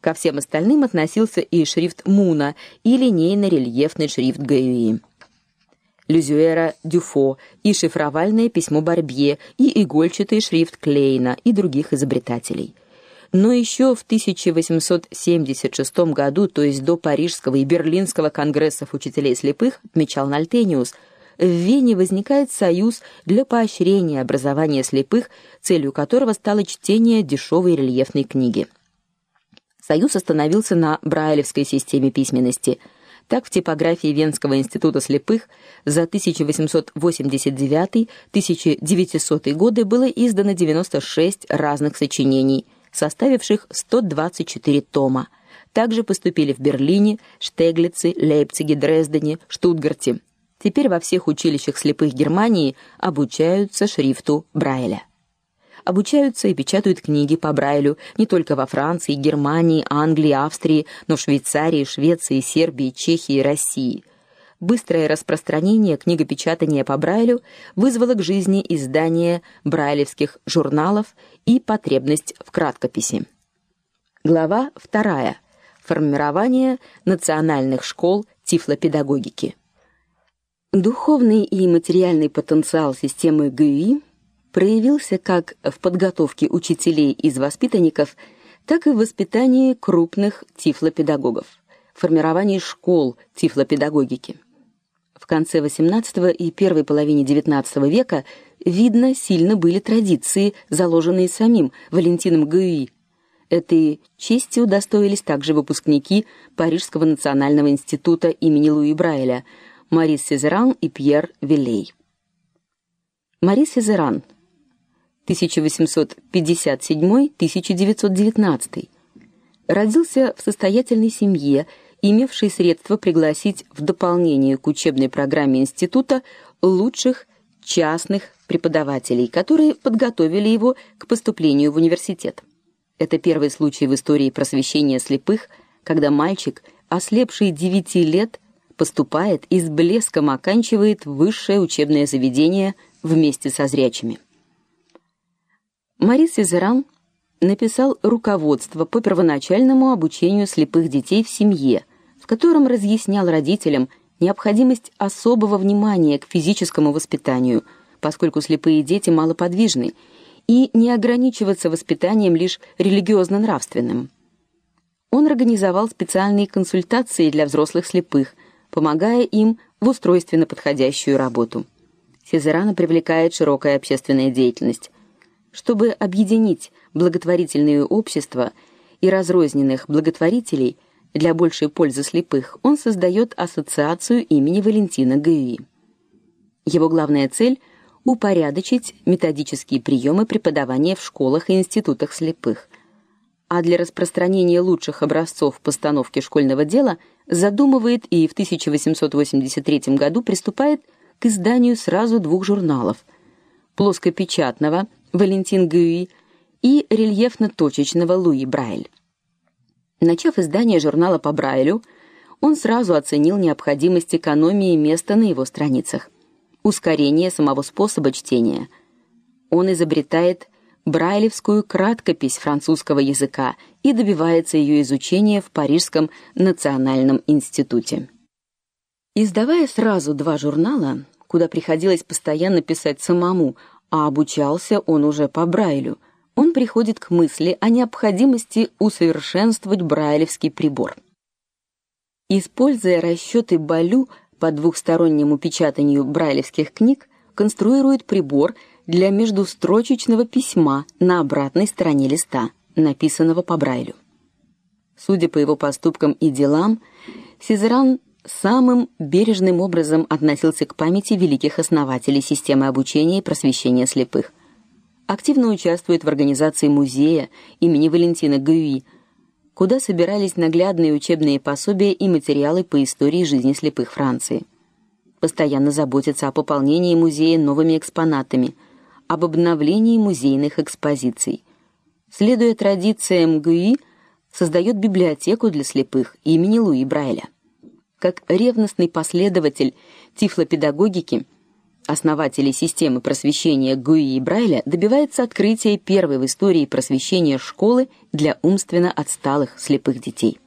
Ко всем остальным относился и шрифт Муна и линейно-рельефный шрифт Гаюи. Люзюэра Дюфо и шифровальное письмо Барбье и игольчатый шрифт Клейна и других изобретателей. Но еще в 1876 году, то есть до Парижского и Берлинского конгрессов учителей слепых, отмечал Нальтениус, в Вене возникает союз для поощрения образования слепых, целью которого стало чтение дешевой рельефной книги. Союз остановился на брайлевской системе письменности – так в типографии Венского института слепых за 1889-1900 годы было издано 96 разных сочинений, составивших 124 тома. Также поступили в Берлине, Штеглице, Лейпциге, Дрездене, Штутгарте. Теперь во всех училищах слепых Германии обучаются шрифту Брайля обучаются и печатают книги по Брайлю не только во Франции, Германии, Англии, Австрии, но в Швейцарии, Швеции, Сербии, Чехии России. Быстрое распространение книгопечатания по Брайлю вызвало к жизни издание брайлевских журналов и потребность в краткописи. Глава 2. Формирование национальных школ тифлопедагогики. Духовный и материальный потенциал системы ГЮИ проявился как в подготовке учителей из воспитанников, так и в воспитании крупных тифлопедагогов, формировании школ тифлопедагогики. В конце XVIII и первой половине XIX века видно сильно были традиции, заложенные самим Валентином Гюи. Этой чести удостоились также выпускники Парижского национального института имени Луи Брайля Марис Сезеран и Пьер Вилей. Марис Сезеран 1857-1919. Родился в состоятельной семье, имевшей средства пригласить в дополнение к учебной программе института лучших частных преподавателей, которые подготовили его к поступлению в университет. Это первый случай в истории просвещения слепых, когда мальчик, ослепший 9 лет, поступает и с блеском оканчивает высшее учебное заведение вместе со зрячими. Марис Изеран написал руководство по первоначальному обучению слепых детей в семье, в котором разъяснял родителям необходимость особого внимания к физическому воспитанию, поскольку слепые дети малоподвижны, и не ограничиваться воспитанием лишь религиозно-нравственным. Он организовал специальные консультации для взрослых слепых, помогая им в устройственно подходящую работу. Сезерана привлекает широкая общественная деятельность. Чтобы объединить благотворительные общества и разрозненных благотворителей для большей пользы слепых, он создает ассоциацию имени Валентина Гюи. Его главная цель упорядочить методические приемы преподавания в школах и институтах слепых. А для распространения лучших образцов постановки школьного дела задумывает и в 1883 году приступает к изданию сразу двух журналов: плоскопечатного Валентин Гюи и рельефно-точечного Луи Брайль. Начав издание журнала по Брайлю, он сразу оценил необходимость экономии места на его страницах, ускорение самого способа чтения. Он изобретает брайлевскую краткопись французского языка и добивается ее изучения в Парижском национальном институте. Издавая сразу два журнала, куда приходилось постоянно писать самому, а обучался он уже по Брайлю. Он приходит к мысли о необходимости усовершенствовать брайлевский прибор. Используя расчеты Балю по двухстороннему печатанию брайлевских книг, конструирует прибор для междустрочечного письма на обратной стороне листа, написанного по Брайлю. Судя по его поступкам и делам, Сизеран самым бережным образом относился к памяти великих основателей системы обучения и просвещения слепых. Активно участвует в организации музея имени Валентина Гюи, куда собирались наглядные учебные пособия и материалы по истории жизни слепых Франции. Постоянно заботится о пополнении музея новыми экспонатами, об обновлении музейных экспозиций. Следуя традициям Гюи, создает библиотеку для слепых имени Луи Брайля как ревностный последователь тифлопедагогики, основателей системы просвещения Гуи и Брайля, добивается открытия первой в истории просвещения школы для умственно отсталых слепых детей.